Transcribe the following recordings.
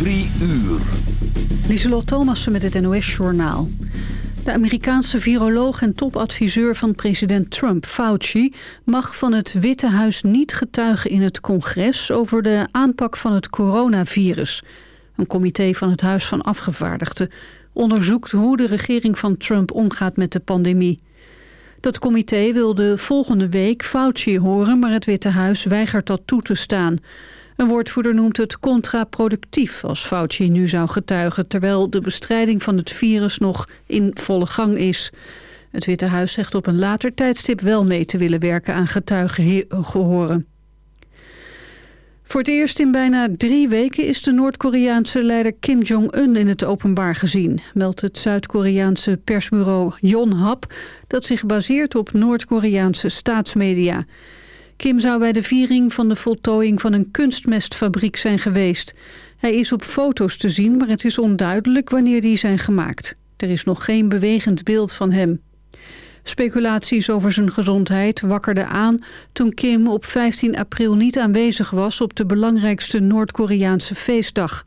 Drie uur. Lieselot Thomassen met het NOS-journaal. De Amerikaanse viroloog en topadviseur van president Trump, Fauci... mag van het Witte Huis niet getuigen in het congres... over de aanpak van het coronavirus. Een comité van het Huis van Afgevaardigden onderzoekt hoe de regering van Trump omgaat met de pandemie. Dat comité wilde volgende week Fauci horen, maar het Witte Huis weigert dat toe te staan. Een woordvoerder noemt het contraproductief als Fauci nu zou getuigen... terwijl de bestrijding van het virus nog in volle gang is. Het Witte Huis zegt op een later tijdstip wel mee te willen werken aan getuigengehoren. Voor het eerst in bijna drie weken is de Noord-Koreaanse leider Kim Jong-un in het openbaar gezien, meldt het Zuid-Koreaanse persbureau Yonhap, dat zich baseert op Noord-Koreaanse staatsmedia. Kim zou bij de viering van de voltooiing van een kunstmestfabriek zijn geweest. Hij is op foto's te zien, maar het is onduidelijk wanneer die zijn gemaakt. Er is nog geen bewegend beeld van hem. Speculaties over zijn gezondheid wakkerden aan toen Kim op 15 april niet aanwezig was op de belangrijkste Noord-Koreaanse feestdag.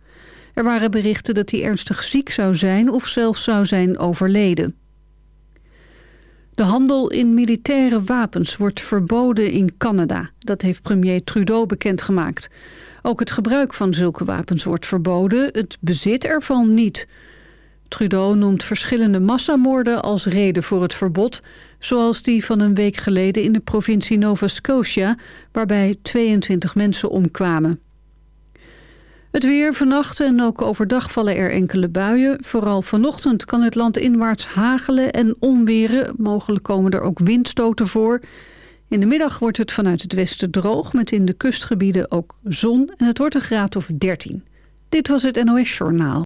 Er waren berichten dat hij ernstig ziek zou zijn of zelfs zou zijn overleden. De handel in militaire wapens wordt verboden in Canada. Dat heeft premier Trudeau bekendgemaakt. Ook het gebruik van zulke wapens wordt verboden, het bezit ervan niet. Trudeau noemt verschillende massamoorden als reden voor het verbod... zoals die van een week geleden in de provincie Nova Scotia... waarbij 22 mensen omkwamen. Het weer vannacht en ook overdag vallen er enkele buien. Vooral vanochtend kan het land inwaarts hagelen en onweren. Mogelijk komen er ook windstoten voor. In de middag wordt het vanuit het westen droog... met in de kustgebieden ook zon en het wordt een graad of 13. Dit was het NOS Journaal.